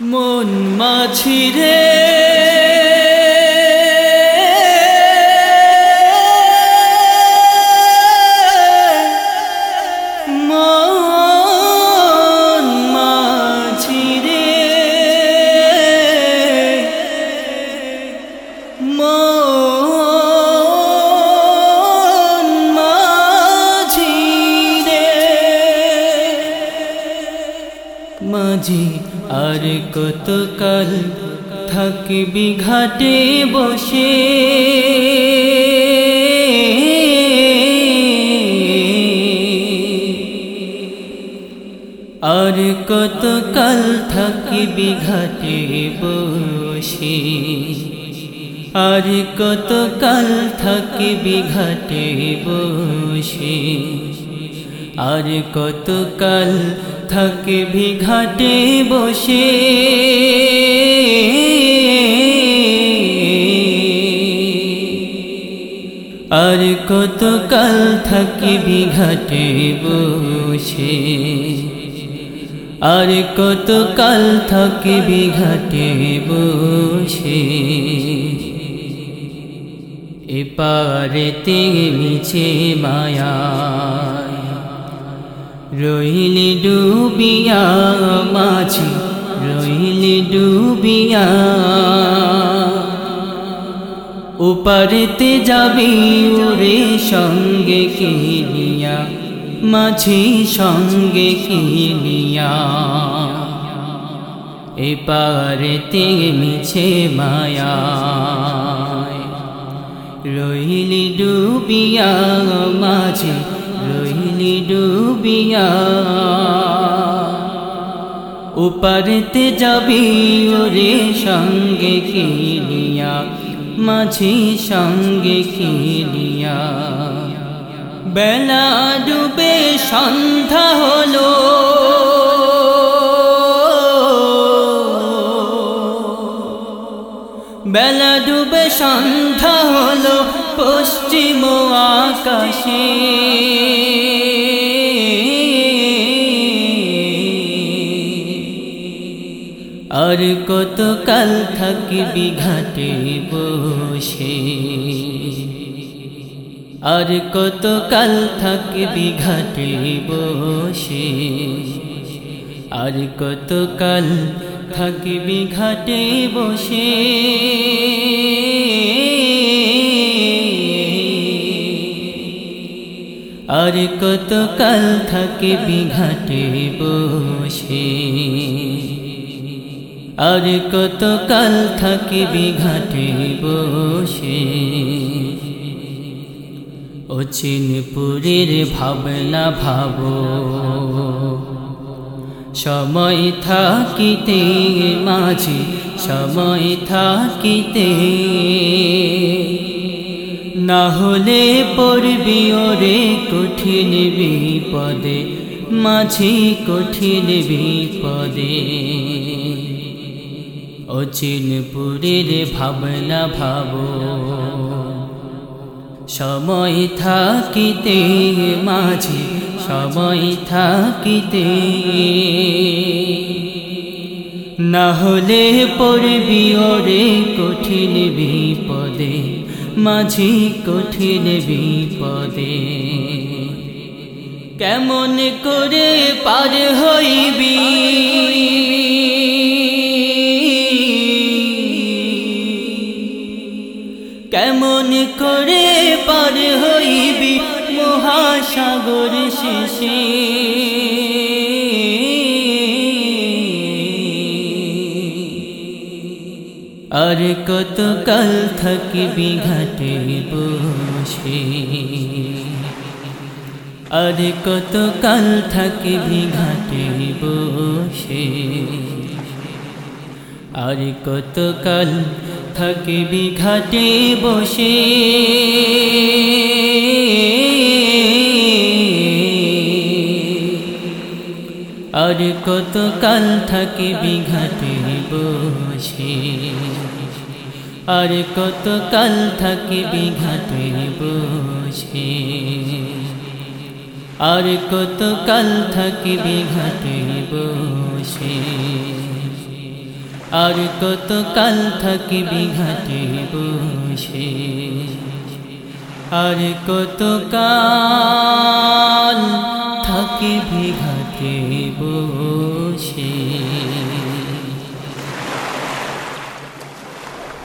못 마치래 মাঝি আর কতকাল থাকবি ঘাটে বসে? আর কতকাল থাকবি ঘাটে বসে? আর কতকাল থাকবি ঘাটে বসে? আর কতকাল থাকবি ঘাটে বসে। আর কতকাল থাকবি ঘাটে বসে। আর কতকাল থাকবি ঘাটে বসে। এপারেতে মিছে মায়া রইলি ডুবিয়া মাঝি, রইলি ডুবিয়া। উপারেতে যাবি ওরে সঙ্গে কিনিয়া মাঝি সঙ্গে কিনিয়া এপারেতে মিছে মায়া রইলি ডুবিয়া মাঝে রইলি ডুবিয়া। উপারেতে যাবি ওরে সঙ্গে কিনিয়া মাঝি সঙ্গে খেলিয়া। বেলা ডুবে সন্ধ্যা হলো। বেলা ডুবে সন্ধ্যা হলো। পশ্চিম আকাশে। আর কত কাল থাকবি ঘাটে বসে। আর কত কাল থাকবি ঘাটে বসে। আর কত কাল থাকবি ঘাটে বসে। আর কত কাল থাকে ঘাটে বসে। আর কত কাল থাকে ঘাটে বসে। অচিনপুরের ভাবনা ভাবো, সময় থাকিতে মাঝে, সময় থাকিতে না হলে পড়বি ওরে কঠিন বিপদে, মাঝি কঠিন বিপদে। অচিনপুরের ভাবনা ভাবো, সময় থাকিতে মাঝে, সময় থাকিতে। না হলে পড়বি ওরে কঠিন বিপদে মাঝি কঠিন বিপদে। কেমন করে পার হইবি? কেমন করে পার হইবি মহাসাগর শেষে? আর কত কাল থাকবি ঘাটে বসে। আর কত কাল থাকবি ঘাটে বসে। আর কত কাল থাকবি ঘাটে বসে। আর কত কাল থাকবি ঘাটে বসে আর কত কাল থাকবি ঘাটে বসে আর কত কাল থাকবি ঘাটে বসে আর কত কাল থাকবি ঘাটে বসে আর কত কাল থাকবি ঘাটে বসে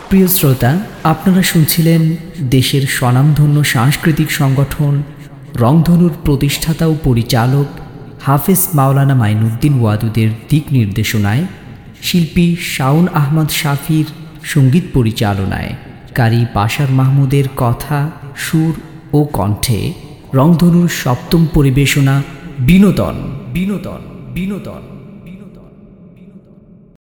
প্রিয় শ্রোতা, আপনারা শুনছিলেন দেশের স্বনামধন্য সাংস্কৃতিক সংগঠন রংধনুর প্রতিষ্ঠাতা ও পরিচালক হাফেজ মাওলানা মাইনুদ্দিন ওয়াদুদের দিক নির্দেশনায়, শিল্পী শাউন আহমদ শাফির সংগীত পরিচালনায়, কারি বাশার মাহমুদের কথা, সুর ও কণ্ঠে রংধনুর সপ্তম পরিবেশনা বিনোদন। বিনোদন বিনোদন।